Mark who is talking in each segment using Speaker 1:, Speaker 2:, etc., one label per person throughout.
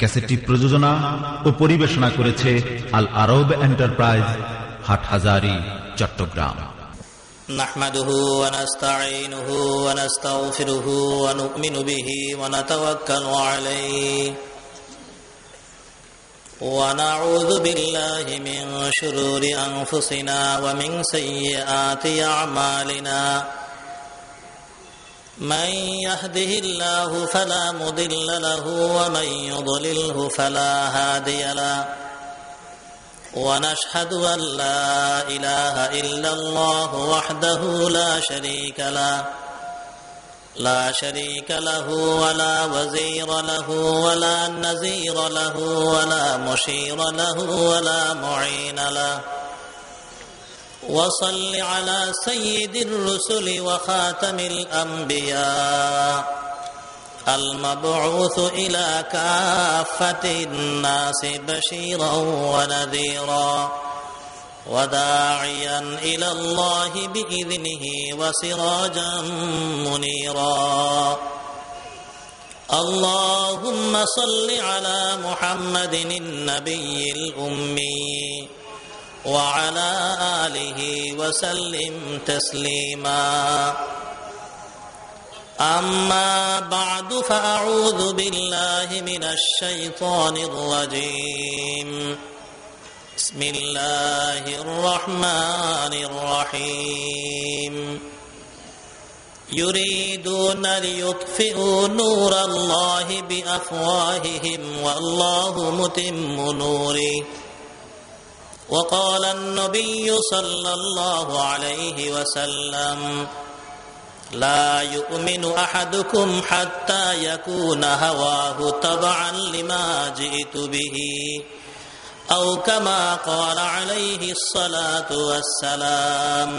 Speaker 1: ক্যাসেটটি প্রযোজনা ও পরিবেশনা করেছে আল আরব এন্টারপ্রাইজ হাটহাজারি চট্টগ্রাম
Speaker 2: نحمده ونستعينه ونستغفره ونؤمن به ونتوكل عليه ونعوذ بالله من شرور أنفسنا ومن سيئات أعمالنا من يهده الله فلا مضل له ومن يضلله فلا هادي له. ونشهد أن لا إله إلا الله وحده لا شريك له. لا شريك له ولا وزير له ولا نزير له ولا مشير له ولا معين له. وصل على سيد الرسل وخاتم الأنبياء. المبعوث إلى كافة الناس بشيرا ونذيرا وداعيا إلى الله بإذنه وسراجا منيرا. اللهم صل على محمد النبي الأمي. وعلى آله وسلم تسليما. أما بعد فأعوذ بالله من الشيطان الرجيم. بسم الله الرحمن الرحيم. يريدون ليطفئوا نور الله بأفواههم والله متم نوره. وقال النبي صلى الله عليه وسلم لا يؤمن احدكم حتى يكون هواه تبعا لما جئت به او كما قال عليه الصلاه والسلام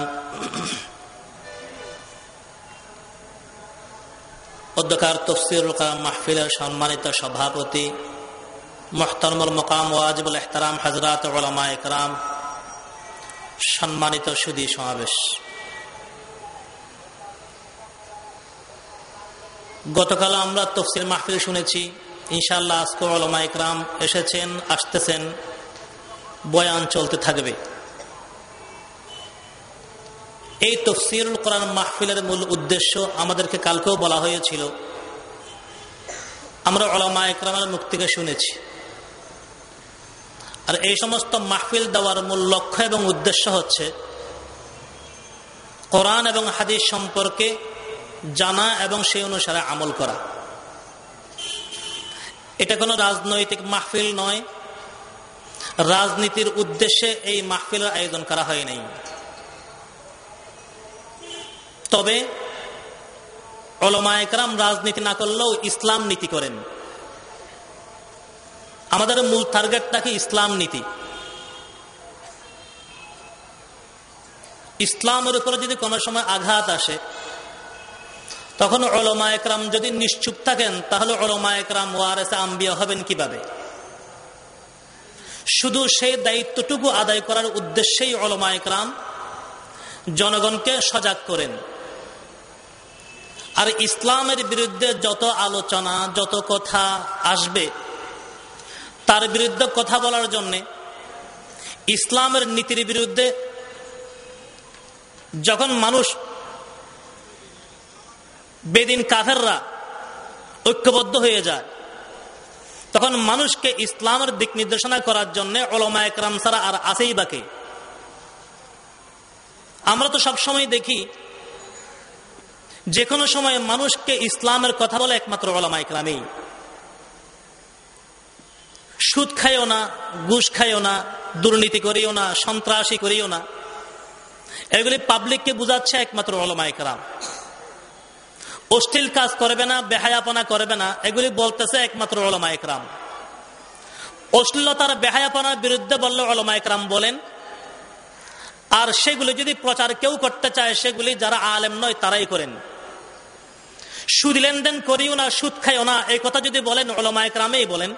Speaker 2: অধ্যকার তফসিরুল কালাম মাহফিলের সম্মানিত সভাপতি মোহতরমুল মোকাম ওয়াজিবুল এহতারাম হাজরাত ওলামা একরাম সম্মানিত সুদী সমাবেশ। গতকাল আমরা তফসিল মাহফিল শুনেছি ইনশাল্লাহ আজকে ওলামা একরাম এসেছেন, আসতেছেন, বয়ান চলতে থাকবে। এই তফসিরুল কোরআন মাহফিলের মূল উদ্দেশ্য আমাদেরকে কালকেও বলা হয়েছিল। আমরা ওলামা একরামের মুখ থেকে শুনেছি। আর এই সমস্ত মাহফিল দেওয়ার মূল লক্ষ্য এবং উদ্দেশ্য হচ্ছে কোরআন এবং হাদিস সম্পর্কে জানা এবং সেই অনুসারে আমল করা। এটা কোনো রাজনৈতিক মাহফিল নয়। রাজনীতির উদ্দেশ্যে এই মাহফিলের আয়োজন করা হয় নাই। তবে অলমায়করাম রাজনীতি না করলেও ইসলাম নীতি করেন। আমাদের মূল টার্গেটটা কি ইসলাম নীতি। ইসলামের উপরে যদি কোনো সময় আঘাত আসে, তখন অলমা একরাম যদি নিশ্চুপ থাকেন, তাহলে অলমা একরাম ওয়ারেসে আম্বিয়া হবেন কীভাবে? শুধু সেই দায়িত্বটুকু আদায় করার উদ্দেশ্যেই অলমা একরাম জনগণকে সজাগ করেন। আর ইসলামের বিরুদ্ধে যত আলোচনা, যত কথা আসবে তার বিরুদ্ধে কথা বলার জন্য ইসলামের নীতির বিরুদ্ধে যখন মানুষ বেদিন কাফেররা ঐক্যবদ্ধ হয়ে যায়, তখন মানুষকে ইসলামের দিক নির্দেশনা করার জন্য ওলমা একরাম ছাড়া আর আসেই বাকে আমরা তো সবসময় দেখি যে কোনো সময় মানুষকে ইসলামের কথা বলে একমাত্র ওলামা ইকরামেই সুদ খাইও না, ঘুষ খাইও না, দুর্নীতি করিও না, সন্ত্রাসী করিও না। এগুলি পাবলিককে বুঝাচ্ছে একমাত্র ওলামা ইকরাম অশ্লীল কাজ করবে না, বেহায়াপনা করবে না, এগুলি বলতেছে একমাত্র ওলামা ইকরাম অশ্লীলতার বেহায়াপনার বিরুদ্ধে বললে ওলামা ইকরাম বলেন, আর সেগুলি যদি প্রচার কেউ করতে চায়, সেগুলি যারা আলেম নয়, তারাই করেন। সুদ লেনদেন করিও না, সুদ খাইও না, এই কথা যদি বলেন ওলামা একরামেই বলেন।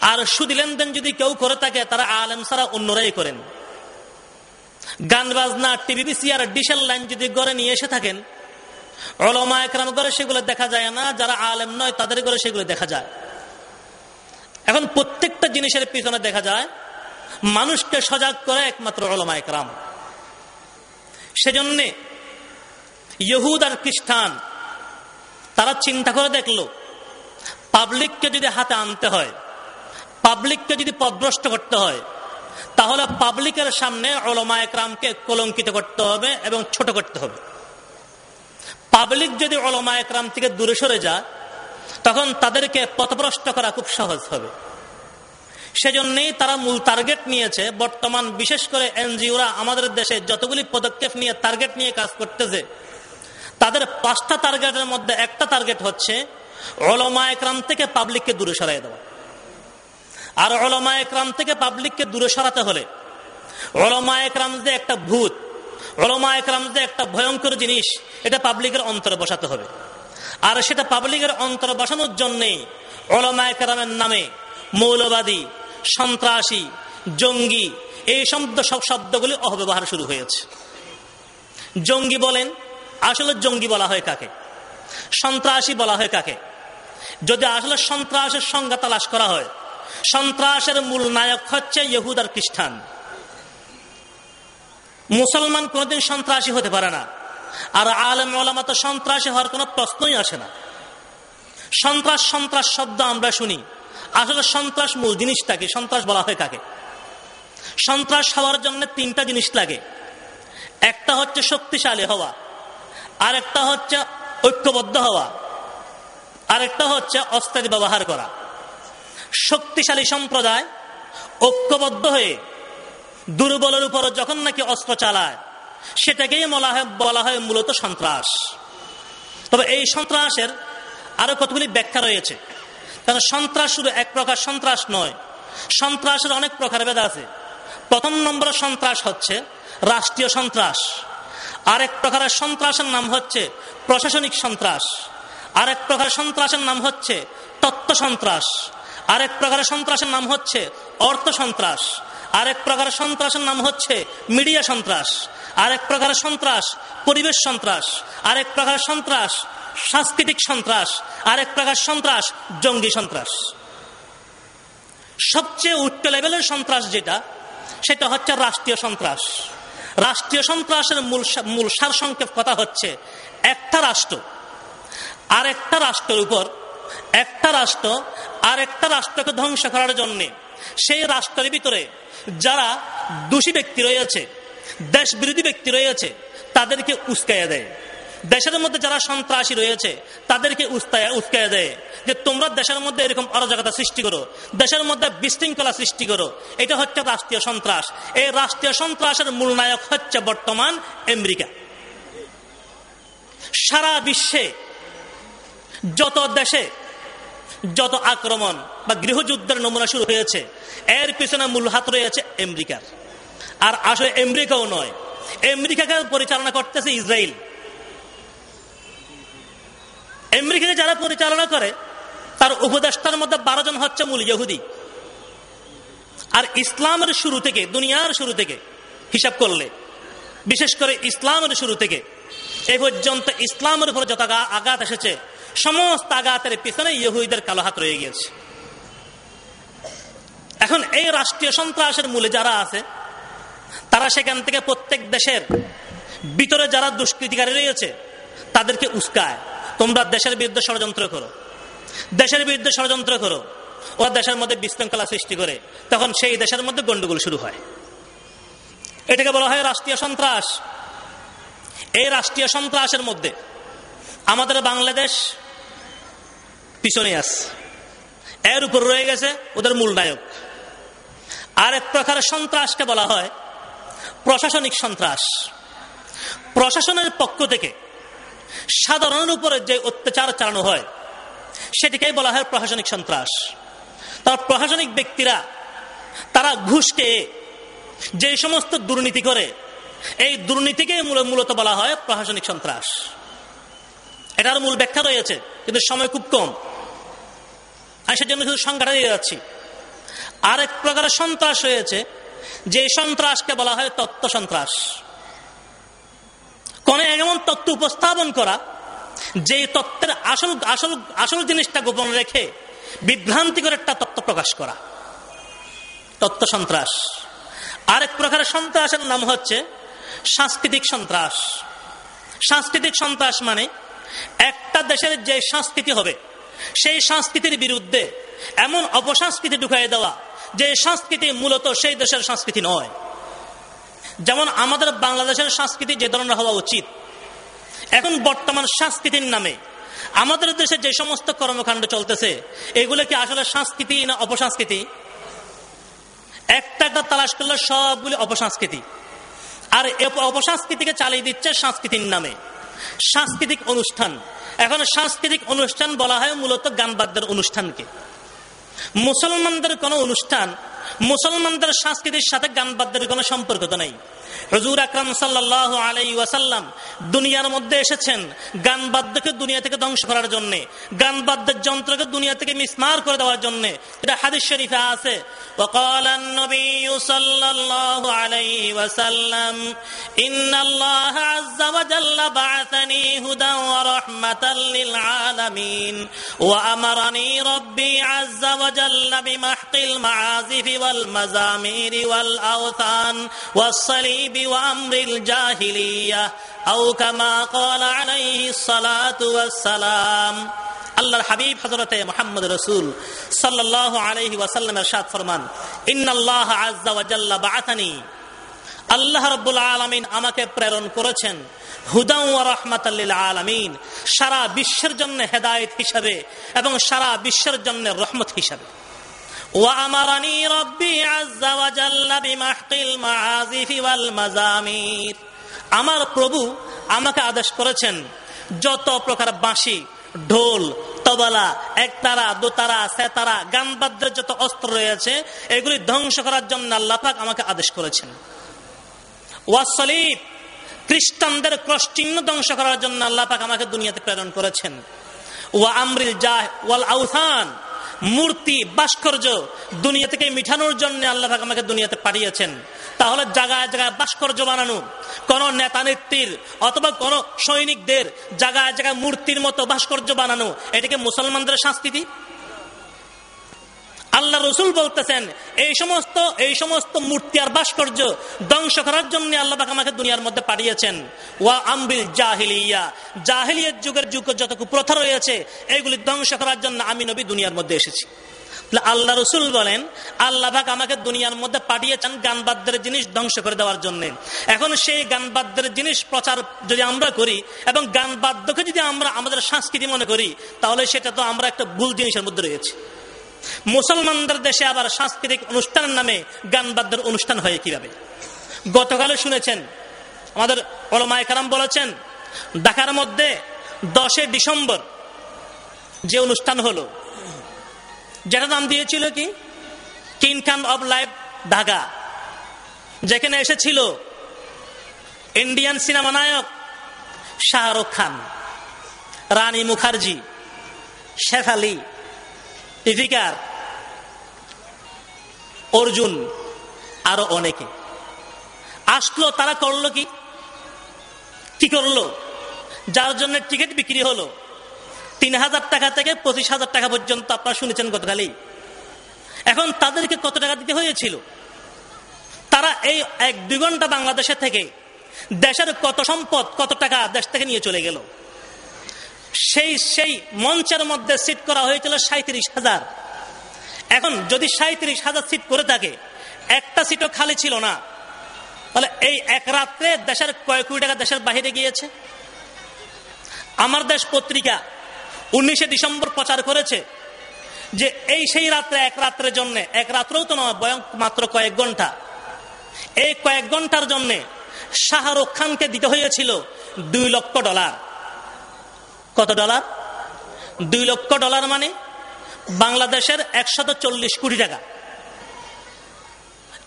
Speaker 2: আর সুদ লেনদেন যদি কেউ করে থাকে, তারা আলেম সারা অন্যরাই করেন। গান বাজনা, টিভিবিসি আর ডিসেল লাইন যদি গড়ে নিয়ে এসে থাকেন অলমা একরাম করে সেগুলো দেখা যায় না, যারা আলেম নয় তাদের করে সেগুলো দেখা যায়। এখন প্রত্যেকটা জিনিসের পিছনে দেখা যায়, মানুষকে সজাগ করে একমাত্র ওলমা একরাম। সেজন্যে ইহুদ আর খ্রিস্টান, তারা চিন্তা করে দেখল, পাবলিককে যদি হাতে আনতে হয় পাবলিককে যদি পদভ্রষ্ট করতে হয়, তাহলে পাবলিকের সামনে ওলমা একরামকে কলঙ্কিত করতে হবে এবং ছোট করতে হবে। পাবলিক যদি ওলমা একরাম থেকে দূরে সরে যায়, তখন তাদেরকে পথভ্রষ্ট করা খুব সহজ হবে। সেজন্যই তারা মূল টার্গেট নিয়েছে। বর্তমান বিশেষ করে এনজিওরা আমাদের দেশে যতগুলি পদক্ষেপ নিয়ে টার্গেট নিয়ে কাজ করতেছে, তাদের পাঁচটা টার্গেটের মধ্যে একটা টার্গেট হচ্ছে অলমা একরাম থেকে পাবলিককে দূরে সরাই দেওয়া। আর অলমা একরাম থেকে পাবলিককে দূরে সরাতে হলে অলমা একরাম যে একটা ভূত অলমা একরাম যে একটা ভয়ঙ্কর জিনিস, এটা পাবলিকের অন্তরে বসাতে হবে। আর সেটা পাবলিকের অন্তরে বসানোর জন্যেই অলমা একরামের নামে মৌলবাদী, সন্ত্রাসী, জঙ্গি, এই শব্দ সব শব্দগুলি অপব্যবহার শুরু হয়েছে। জঙ্গি বলেন, আসলে জঙ্গি বলা হয় কাকে? সন্ত্রাসী বলা হয় কাকে? যদি আসলে সন্ত্রাসের সংজ্ঞা তালাশ করা হয় সন্ত্রাসের মূল নায়ক হচ্ছে ইহুদ আর খ্রিস্টান। মুসলমান কোনোদিন সন্ত্রাসী হতে পারে না। আর আলম ওলামা তো সন্ত্রাসী হওয়ার কোনো প্রশ্নই আসে না। সন্ত্রাস সন্ত্রাস শব্দ আমরা শুনি। আসলে সন্ত্রাস মূল জিনিসটা কি সন্ত্রাস বলা হয় কাকে? সন্ত্রাস হওয়ার জন্য তিনটা জিনিস লাগে। একটা হচ্ছে শক্তিশালী হওয়া, আরেকটা হচ্ছে ঐক্যবদ্ধ হওয়া, আরেকটা হচ্ছে অস্ত্রের ব্যবহার করা। শক্তিশালী সম্প্রদায় ঐক্যবদ্ধ হয়ে দুর্বলের উপর যখন নাকি অস্ত্র চালায়, সেটাকেই বলা হয় বলা হয় মূলত সন্ত্রাস। তবে এই সন্ত্রাসের আরও কতগুলি ব্যাখ্যা রয়েছে। কারণ সন্ত্রাস শুধু এক প্রকার সন্ত্রাস নয়, সন্ত্রাসের অনেক প্রকার ভেদ আছে। প্রথম নম্বরের সন্ত্রাস হচ্ছে রাষ্ট্রীয় সন্ত্রাস। আরেক প্রকারের সন্ত্রাসের নাম হচ্ছে প্রশাসনিক সন্ত্রাস। আরেক প্রকার সন্ত্রাসের নাম হচ্ছে তত্ত্ব সন্ত্রাস। আরেক প্রকারের সন্ত্রাসের নাম হচ্ছে অর্থ সন্ত্রাস। আরেক প্রকারের সন্ত্রাসের নাম হচ্ছে মিডিয়া সন্ত্রাস। আরেক প্রকারের সন্ত্রাস পরিবেশ সন্ত্রাস। আরেক প্রকার সন্ত্রাস সাংস্কৃতিক সন্ত্রাস। আরেক প্রকার সন্ত্রাস জঙ্গি সন্ত্রাস। সবচেয়ে উচ্চ লেভেলের সন্ত্রাস যেটা, সেটা হচ্ছে রাষ্ট্রীয় সন্ত্রাস। রাষ্ট্রীয় সন্ত্রাসের মূল মূল সার সংক্ষেপ কথা হচ্ছে একটা রাষ্ট্র। আর একটা রাষ্ট্রের উপর একটা রাষ্ট্র আর একটা রাষ্ট্রকে ধ্বংস করার জন্য, সেই রাষ্ট্রের ভিতরে যারা দোষী ব্যক্তি রয়েছে দেশ বিরোধী ব্যক্তি রয়েছে, তাদেরকে উস্কাইয়া দেয়। দেশের মধ্যে যারা সন্ত্রাসী রয়েছে, তাদেরকে উস্কাইয়া দেয় যে, তোমরা দেশের মধ্যে এরকম অরাজকতা সৃষ্টি করো, দেশের মধ্যে বিশৃঙ্খলা সৃষ্টি করো। এটা হচ্ছে রাষ্ট্রীয় সন্ত্রাস। এই রাষ্ট্রীয় সন্ত্রাসের মূল নায়ক হচ্ছে বর্তমান আমেরিকা। সারা বিশ্বে যত দেশে যত আক্রমণ বা গৃহযুদ্ধের নমুনা শুরু হয়েছে, এর পিছনে মূল হাত রয়েছে আমেরিকার। আর আসলে আমেরিকাও নয়, আমেরিকাকে পরিচালনা করতেছে ইসরায়েল। আমেরিকাকে যারা পরিচালনা করে, তার উপদেষ্টার মধ্যে বারো জন হচ্ছে মূল ইহুদি। আর ইসলামের শুরু থেকে, দুনিয়ার শুরু থেকে হিসাব করলে, বিশেষ করে ইসলামের শুরু থেকে, এ পর্যন্ত ইসলামের উপরে যত আঘাত এসেছে সমস্ত আঘাতের পিছনে ইহুদিদের কালো হাত রয়ে গিয়েছে। এখন এই রাষ্ট্রীয় সন্ত্রাসের মূলে যারা আছে, তারা সেখান থেকে প্রত্যেক দেশের ভিতরে যারা দুষ্কৃতিকারী রয়েছে, তাদেরকে উস্কায়। তোমরা দেশের বিরুদ্ধে ষড়যন্ত্র করো। দেশের বিরুদ্ধে ষড়যন্ত্র করো। ওরা দেশের মধ্যে বিশৃঙ্খলা সৃষ্টি করে। তখন সেই দেশের মধ্যে গন্ডগোল শুরু হয়। এটাকে বলা হয় রাষ্ট্রীয় সন্ত্রাস। এই রাষ্ট্রীয় সন্ত্রাসের মধ্যে আমাদের বাংলাদেশ পিছনে আস। এর উপর রয়ে গেছে ওদের মূল নায়ক। আর এক প্রকারের সন্ত্রাসকে বলা হয় প্রশাসনিক সন্ত্রাস। প্রশাসনের পক্ষ থেকে সাধারণের উপরে যে অত্যাচার চালানো হয়, সেটিকেই বলা হয় প্রশাসনিক সন্ত্রাস। তার প্রশাসনিক ব্যক্তিরা, তারা ঘুষকে যে সমস্ত দুর্নীতি করে, এই দুর্নীতিকে মূলত বলা হয় প্রশাসনিক সন্ত্রাস। এটার মূল ব্যাখ্যা রয়েছে, কিন্তু সময় খুব কম। আমি সেজন্য শুধু সংখ্যাটা দিয়ে যাচ্ছি। আরেক প্রকারের সন্ত্রাস হয়েছে, যে সন্ত্রাসকে বলা হয় তত্ত্ব সন্ত্রাস। কোন এমন তত্ত্ব উপস্থাপন করা, যে তত্ত্বের আসল আসল আসল জিনিসটা গোপন রেখে বিভ্রান্তিকর একটা তত্ত্ব প্রকাশ করা। তত্ত্ব সন্ত্রাস। আরেক প্রকারের সন্ত্রাসের নাম হচ্ছে সাংস্কৃতিক সন্ত্রাস। সাংস্কৃতিক সন্ত্রাস মানে একটা দেশের যে সংস্কৃতি হবে সেই সংস্কৃতির বিরুদ্ধে এমন অপসংস্কৃতি ঢুকাই দেওয়া যে সংস্কৃতি মূলত সেই দেশের সংস্কৃতি নয়। যেমন আমাদের বাংলাদেশের সংস্কৃতি যে ধরনের হওয়া উচিত, এখন বর্তমান সংস্কৃতির নামে আমাদের দেশে যে সমস্ত কর্মকাণ্ড চলতেছে, এগুলো কি আসলে সংস্কৃতি না অপসংস্কৃতি? একটা একটা তালাশ করলে সবগুলি অপসংস্কৃতি। আর অপসংস্কৃতিকে চালিয়ে দিচ্ছে সংস্কৃতির নামে। সাংস্কৃতিক অনুষ্ঠান এখন সাংস্কৃতিক অনুষ্ঠান বলা হয় মূলত গান বাদ্যের অনুষ্ঠানকে। মুসলমানদের কোনো অনুষ্ঠান, মুসলমানদের সংস্কৃতির সাথে গান বাদ্যের কোনো সম্পর্ক তো নেই। হজুর আকরাম সাল্লাহ আলাই ওয়াসাল্লাম দুনিয়ার মধ্যে এসেছেন গান বাদ্যকে দুনিয়া থেকে ধ্বংস করার জন্য গান বাদ্যের যন্ত্রকে দুনিয়া থেকে মিসমার করে দেওয়ার জন্য এটা হাদিস শরীফে আছে وقال النبي صلى الله عليه وسلم إن الله عز وجل بعثني هدى ورحمة للعالمين وأمرني ربي عز وجل بمحق المعازف والمزامير والأوثان والصليب وأمر الجاهلية أو كما قال عليه الصلاة والسلام আল্লাহর হাবিব হজরতে মোহাম্মদ রসুল সাল্লাহ আলহি ওয়াসাল্লামের সাদ ফরমান ইন্নাল্লাহ আজ্জা ওয়াজাল্লা বাআতানি আল্লাহ রব্বুল আলমিন আমাকে প্রেরণ করেছেন হুদাউ রহমাতাল্লিল আলমিন সারা বিশ্বের জন্য হেদায়ত হিসাবে এবং সারা বিশ্বের জন্য রহমত হিসাবে وأمرني ربي عز وجل بمحق المعازف والمزامير আমার প্রভু আমাকে আদেশ করেছেন যত প্রকার বাঁশি ঢোল তবলা একতারা দোতারা সেতারা গান বাদ্যের যত অস্ত্র রয়েছে এগুলি ধ্বংস করার জন্য আল্লাপাক আমাকে আদেশ করেছেন ওয়াসলিফ খ্রিস্টানদের ক্রস চিহ্ন ধ্বংস করার জন্য আল্লাপাক আমাকে দুনিয়াতে প্রেরণ করেছেন ওয়া আমরিল জাহ ওয়াল আউথান মূর্তি, ভাস্কর্য দুনিয়া থেকে মিঠানোর জন্য আল্লাহ আমাকে দুনিয়াতে পাঠিয়েছেন। তাহলে জায়গায় জায়গায় ভাস্কর্য বানানো, কোন নেতা নেত্রীর অথবা কোন সৈনিকদের জায়গায় জায়গায় মূর্তির মতো ভাস্কর্য বানানো, এটাকে মুসলমানদের সংস্কৃতি আল্লাহ রসুল বলতেছেন, এই সমস্ত এই সমস্ত মূর্তি আর ভাস্কর্য ধ্বংস করার জন্য আল্লাহ আমাকে দুনিয়ার মধ্যে পাঠিয়েছেন। ওয়া আম্বিল জাহিলিয়া। জাহিলিয়ার যুগের যুগ যত প্রথা রয়েছে এইগুলি ধ্বংস করার জন্য আমি নবী দুনিয়ার মধ্যে এসেছি। আল্লাহ রসুল বলেন, আল্লাহ আমাকে দুনিয়ার মধ্যে পাঠিয়েছেন গান বাদ্যের জিনিস ধ্বংস করে দেওয়ার জন্য। এখন সেই গান বাদ্যের জিনিস প্রচার যদি আমরা করি এবং গান বাদ্যকে যদি আমরা আমাদের সংস্কৃতি মনে করি, তাহলে সেটা তো আমরা একটা ভুল জিনিসের মধ্যে রয়েছে। মুসলমানদের দেশে আবার সাংস্কৃতিক অনুষ্ঠানের নামে গান বাদ্যের অনুষ্ঠান হয় কীভাবে? গতকালে শুনেছেন, আমাদের অলমায় কারাম বলেছেন, ঢাকার মধ্যে দশে ডিসেম্বর যে অনুষ্ঠান হলো যেটা নাম দিয়েছিল কি? King Khan of life Dhaka, যেখানে এসেছিল ইন্ডিয়ান সিনেমা নায়ক শাহরুখ খান, রানী মুখার্জি শেফালি ইফিকার, অর্জুন, আরও অনেকে। আসলো, তারা করল কি? কি করল? যার জন্য টিকিট বিক্রি হলো। তিন হাজার টাকা থেকে পঁচিশ হাজার টাকা পর্যন্ত আপনারা শুনেছেন গতকালই। এখন তাদেরকে কত টাকা দিতে হয়েছিল? তারা এই এক দুই ঘণ্টা বাংলাদেশে থেকে দেশের কত সম্পদ, কত টাকা দেশ থেকে নিয়ে চলে গেল? সেই সেই মঞ্চের মধ্যে সিট করা হয়েছিল সাঁত্রিশ হাজার। এখন যদি সাঁত্রিশ হাজার সিট করে থাকে, একটা সিটও খালি ছিল না। তাহলে এই এক রাত্রে দেশের কয়েক কোটি টাকা দেশের বাহিরে গিয়েছে? আমার দেশ পত্রিকা উনিশে ডিসেম্বর প্রচার করেছে যে এই সেই রাত্রে এক রাত্রের জন্য, এক রাত্রেও তো নয় বয়ং মাত্র কয়েক ঘণ্টা। এই কয়েক ঘণ্টার জন্যে শাহরুখ খানকে দিতে হয়েছিল দুই লক্ষ ডলার। কত ডলার? দুই লক্ষ ডলার মানে বাংলাদেশের একশত চল্লিশ কোটি টাকা।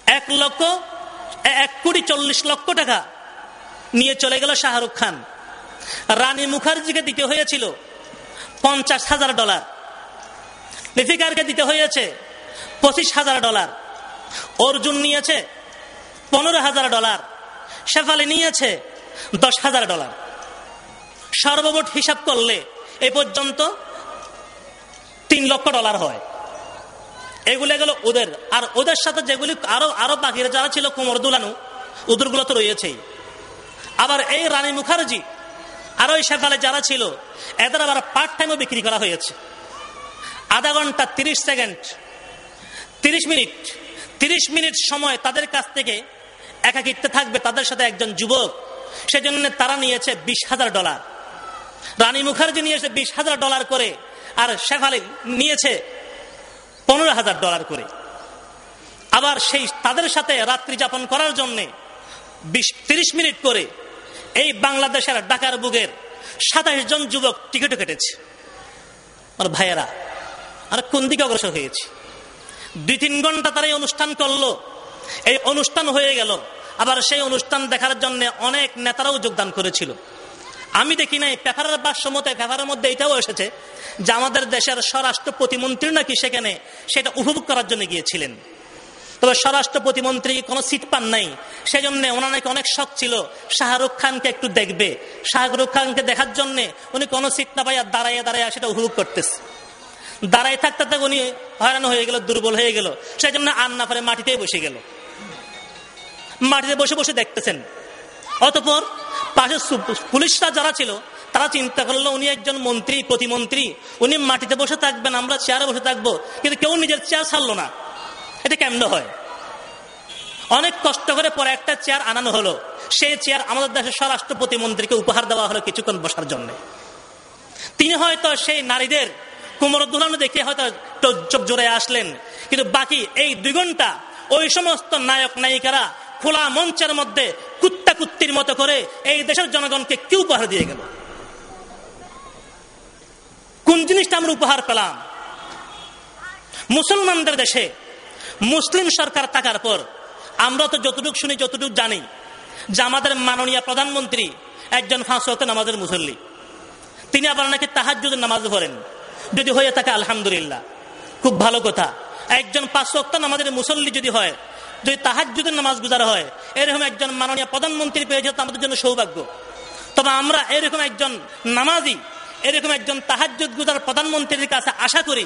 Speaker 2: এক লক্ষ, এক কোটি চল্লিশ লক্ষ টাকা নিয়ে চলে গেল শাহরুখ খান। রানী মুখার্জিকে দিতে হয়েছিল পঞ্চাশ হাজার ডলার। লিফিকারকে দিতে হয়েছে পঁচিশ হাজার ডলার। অর্জুন নিয়েছে পনেরো হাজার ডলার। শেফালি নিয়েছে দশ হাজার ডলার। সর্বমোট হিসাব করলে এ পর্যন্ত তিন লক্ষ ডলার হয়। এগুলো গেল ওদের। আর ওদের সাথে যেগুলি আরও আরও বাকিরা যারা ছিল, কোমর দুলানো ওদেরগুলো তো রয়েছেই। আবার এই রানী মুখার্জি আর ওই শেফালে যারা ছিল, এদের আবার পার্ট টাইমও বিক্রি করা হয়েছে। আধা ঘণ্টা তিরিশ সেকেন্ড, তিরিশ মিনিট তিরিশ মিনিট সময় তাদের কাছ থেকে একাকিত্বে থাকবে তাদের সাথে একজন যুবক। সেজন্য তারা নিয়েছে বিশ হাজার ডলার। রানী মুখার্জি নিয়েছে বিশ হাজার ডলার করে আর শেখ আলী নিয়েছে পনেরো হাজার ডলার করে। আবার সেই তাদের সাথে রাত্রি যাপন করার জন্যে বিশ, তিরিশ মিনিট করে এই বাংলাদেশের ডাকার বুগের সাতাশ জন যুবক টিকিটও কেটেছে। আর ভাইয়েরা আর কোন দিকে অগ্রসর হয়েছে? দুই তিন ঘণ্টা তারা অনুষ্ঠান করল, এই অনুষ্ঠান হয়ে গেল। আবার সেই অনুষ্ঠান দেখার জন্য অনেক নেতারাও যোগদান করেছিল। আমি দেখি নাই, পেপারের ভাষ্যমতে পেপারের মধ্যে এটাও এসেছে যে আমাদের দেশের স্বরাষ্ট্র প্রতিমন্ত্রী নাকি সেখানে সেটা উপভোগ করার জন্য গিয়েছিলেন। তবে স্বরাষ্ট্র প্রতিমন্ত্রী কোনো সিট পান নাই। সেজন্য ওনার নাকি অনেক শখ ছিল। শাহরুখ খানকে একটু দেখবে। শাহরুখ খানকে দেখার জন্য উনি কোনো সিট না পাইয়া দাঁড়াইয়া দাঁড়াইয়া সেটা উপভোগ করতেছে। দাঁড়াই থাকতে থাকতে উনি হয়রান হয়ে গেল, দুর্বল হয়ে গেল। সেই জন্য পারে মাটিতেই বসে গেল। মাটিতে বসে বসে দেখতেছেন। অতপর পাশে পুলিশরা যারা ছিল, তারা চিন্তা করল, উনি একজন মন্ত্রী, প্রতিমন্ত্রী। উনি মাটিতে বসে থাকবেন, আমরা চেয়ারে বসে থাকব। কিন্তু কেউ নিজের চেয়ার ছাড়লো না। এটা কেমন হয়? অনেক কষ্ট করে পরে একটা চেয়ার আনানো হলো। সেই চেয়ার আমাদের দেশের স্বরাষ্ট্র প্রতিমন্ত্রীকে উপহার দেওয়া হলো কিছুক্ষণ বসার জন্য। তিনি হয়তো সেই নারীদের কোমর দুলানো দেখে হয়তো চোখ জোরে আসলেন। কিন্তু বাকি এই দুই ঘণ্টা ওই সমস্ত নায়ক নায়িকারা খোলা মঞ্চের মধ্যে কুত্তা কুত্তির মতো করে এই দেশের জনগণকে কেউ উপহার দিয়ে গেল। কোন জিনিসটা আমরা উপহার পেলাম? মুসলমানদের দেশে মুসলিম সরকার থাকার পর আমরা তো যতটুকু শুনি, যতটুকু জানি যে আমাদের মাননীয় প্রধানমন্ত্রী একজন ফাঁস হতেন আমাদের মুসল্লি। তিনি আবার নাকি যদি নামাজ পড়েন। যদি হয়ে থাকে, আলহামদুলিল্লাহ। খুব ভালো কথা। একজন পাঁচ ওয়াক্ত আমাদের মুসল্লি যদি হয় যদি যদি নামাজ গুজার হয়, এরকম একজন মাননীয় প্রধানমন্ত্রী পেয়ে যেত আমাদের জন্য সৌভাগ্য। তবে আমরা এরকম একজন নামাজি, এরকম একজন তাহাজুদ গুজার প্রধানমন্ত্রীর কাছে আশা করি,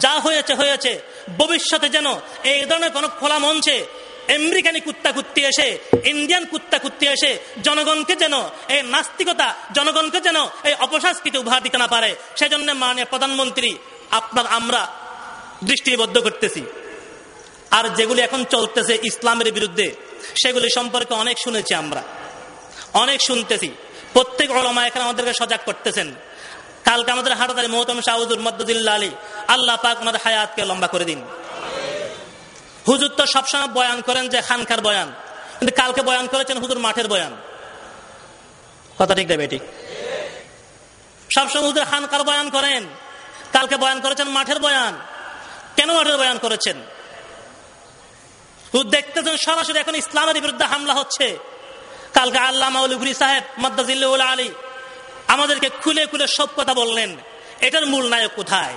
Speaker 2: যা হয়েছে হয়েছে। ভবিষ্যতে যেন এই ধরনের কোন খোলা মঞ্চে আমেরিকানি কুত্তা কুত্তি এসে, ইন্ডিয়ান কুত্তা কুত্তি এসে, জনগণকে যেন এই নাস্তিকতা, জনগণকে যেন এই অপসংস্কৃতি উপহার দিতে না পারে, সেজন্য মাননীয় প্রধানমন্ত্রী আপনার আমরা দৃষ্টিবদ্ধ করতেছি। আর যেগুলি এখন চলতেছে ইসলামের বিরুদ্ধে, সেগুলি সম্পর্কে অনেক শুনেছি আমরা। অনেক শুনতেছি। প্রত্যেক ওলামা এখানে আমাদেরকে সজাগ করতেছেন। কালকে আমাদের হাটাদারি মহতম শাহুদুর মদ্দুল্লাহ আলী, আল্লাহ পাক আমাদের হায়াতকে লম্বা করে দিন। হুজুর তো সবসময় বয়ান করেন যে খানকার বয়ান, কিন্তু কালকে বয়ান করেছেন হুজুর মাঠের বয়ান। কথা ঠিক দেবে ঠিক? সবসময় হুজুর খানকার বয়ান করেন, কালকে বয়ান করেছেন মাঠের বয়ান। কেন মাঠের বয়ান করেছেন? দেখতেছেন, সরাসরি এখন ইসলামের বিরুদ্ধে হামলা হচ্ছে। কালকে আল্লাহ মাউলিগুরি সাহেব মদ্দাজিল্লা আলী আমাদেরকে খুলে খুলে সব কথা বললেন, এটার মূল নায়ক কোথায়?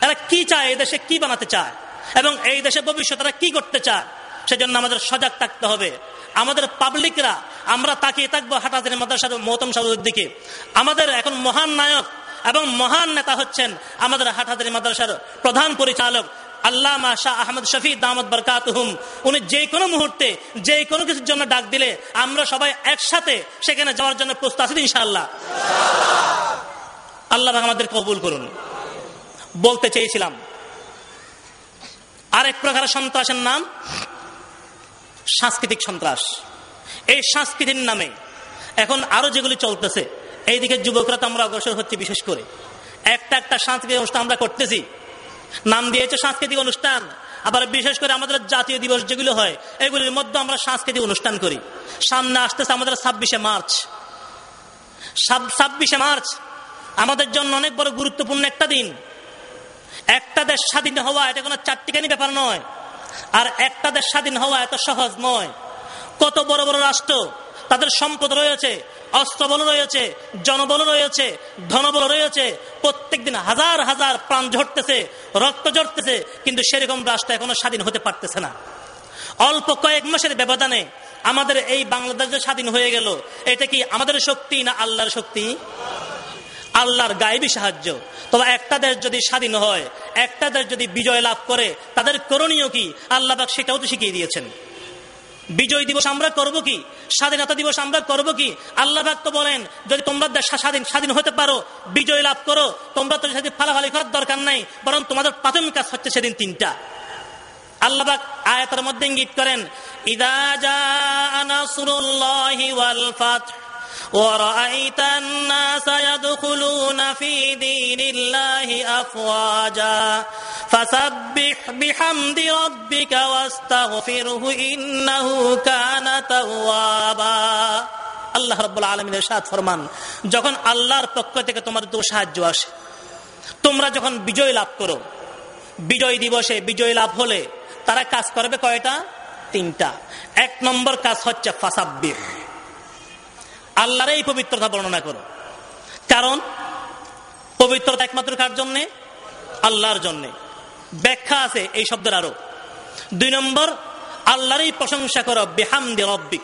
Speaker 2: এরা কি চায় এই দেশে কি বানাতে চায়? এবং এই দেশে ভবিষ্যৎ কি করতে চায়? সেজন্য আমাদের সজাগ থাকতে হবে। আমাদের পাবলিকরা, আমরা তাকিয়ে থাকব হাটাতের মাদ্রাসার মহতম সাহুদের দিকে। আমাদের এখন মহান নায়ক এবং মহান নেতা হচ্ছেন আমাদের হাটাতের মাদ্রাসার প্রধান পরিচালক আল্লামা শাহ আহমদ শফি দামদ বরকাতহুম, উনি যে কোনো মুহূর্তে, যে কোনো কিছুর জন্য ডাক দিলে আমরা সবাই একসাথে সেখানে যাওয়ার জন্য প্রস্তুত আছি ইনশাআল্লাহ। আল্লাহ আমাদের কবুল করুন। বলতে চেয়েছিলাম, আরেক প্রকার সন্ত্রাসের নাম সাংস্কৃতিক সন্ত্রাস। এই সংস্কৃতির নামে এখন আরও যেগুলি চলতেছে, এইদিকে যুবকরা তো আমরা অগ্রসর হচ্ছে বিশেষ করে। একটা একটা সাংস্কৃতিক অনুষ্ঠান আমরা করতেছি নাম দিয়েছে সাংস্কৃতিক অনুষ্ঠান। আবার বিশেষ করে আমাদের জাতীয় দিবস যেগুলো হয়, এগুলির মধ্যে আমরা সাংস্কৃতিক অনুষ্ঠান করি। সামনে আসতেছে আমাদের ছাব্বিশে মার্চ। ছাব্বিশে মার্চ আমাদের জন্য অনেক বড় গুরুত্বপূর্ণ একটা দিন। একটা দেশ স্বাধীন হওয়া এটা কোনো চারটিখানি ব্যাপার নয়। আর একটা দেশ স্বাধীন হওয়া এত সহজ নয়। কত বড় বড় রাষ্ট্র তাদের সম্পদ রয়েছে, অস্ত্রবল রয়েছে, জনবল রয়েছে, ধনবল রয়েছে। প্রত্যেক দিন হাজার হাজার প্রাণ ঝরতেছে, রক্ত ঝরতেছে, কিন্তু সেরকম রাষ্ট্র এখনও স্বাধীন হতে পারতেছে না। অল্প কয়েক মাসের ব্যবধানে আমাদের এই বাংলাদেশ স্বাধীন হয়ে গেল। এটা কি আমাদের শক্তি না আল্লাহর শক্তি? আল্লাহর গায়েবী সাহায্য। তবে একটা দেশ যদি স্বাধীন হয়, একটা দেশ যদি বিজয় লাভ করে, তাদের করণীয় কি? আল্লাহ সেটাও তো শিখিয়ে দিয়েছেন। বিজয় দিবস আমরা করব কি? স্বাধীনতা দিবস আমরা করব কি? আল্লাহ তো বলেন, যদি তোমরা স্বাধীন স্বাধীন হতে পারো, বিজয় লাভ করো, তোমরা তো সেদিন ফালাফালি করার দরকার নাই, বরং তোমাদের প্রাথমিক কাজ হচ্ছে সেদিন তিনটা। আল্লাহবাক আয়াতের মধ্যে ইঙ্গিত করেন, ইদা জা ورأيت الناس يدخلون في دين الله أفواجا فسبح بحمد ربك واستغفره إنه كان توابا আল্লাহ রব্বুল আলমিনের সাথ ফরমান যখন আল্লাহর পক্ষ থেকে তোমার দু সাহায্য আসে তোমরা যখন বিজয় লাভ করো বিজয় দিবসে বিজয় লাভ হলে তারা কাজ করবে কয়টা তিনটা এক নম্বর কাজ হচ্ছে ফাসাব্বির আল্লাহর এই পবিত্রতা বর্ণনা করো। কারণ, পবিত্রতা একমাত্র কার জন্যে? আল্লাহর জন্যে। ব্যাখ্যা আছে এই শব্দের আরও। দুই নম্বর আল্লাহরই প্রশংসা করো, বেহামদি রব্বিক।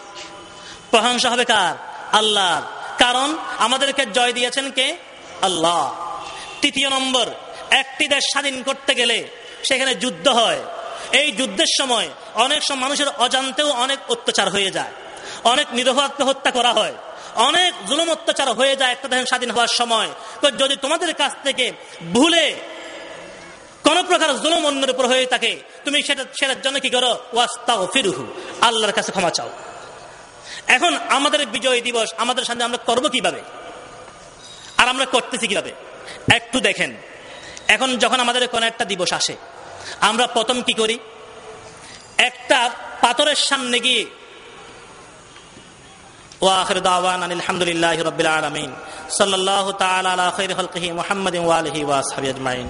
Speaker 2: প্রশংসা হবে কার? আল্লাহর। কারণ, আমাদেরকে জয় দিয়েছেন কে? আল্লাহ। তৃতীয় নম্বর, একটি দেশ স্বাধীন করতে গেলে সেখানে যুদ্ধ হয়। এই যুদ্ধের সময় অনেক সময় মানুষের অজান্তেও অনেক অত্যাচার হয়ে যায়। অনেক নিরহ আত্মহত্যা করা হয়। অনেক জুলুম অত্যাচার হয়ে যায়, একটা দেশ স্বাধীন হওয়ার সময়। তো যদি তোমাদের কাছ থেকে ভুলে কোন প্রকার জুলুম অন্যের উপর হয়ে থাকে, তুমি সেটা, সেটার জন্য কি করো? ওয়াস্তাও ফিরুহু আল্লাহর কাছে ক্ষমা চাও। এখন আমাদের বিজয় দিবস, আমাদের সামনে আমরা করব কীভাবে? আর আমরা করতেছি কীভাবে? একটু দেখেন। এখন যখন আমাদের কোন একটা দিবস আসে, আমরা প্রথম কি করি? একটা পাথরের সামনে গিয়ে وآخر دعوانا الحمد لله رب العالمين. صلى الله تعالى على خير خلقه محمد وآله وأصحابه أجمعين.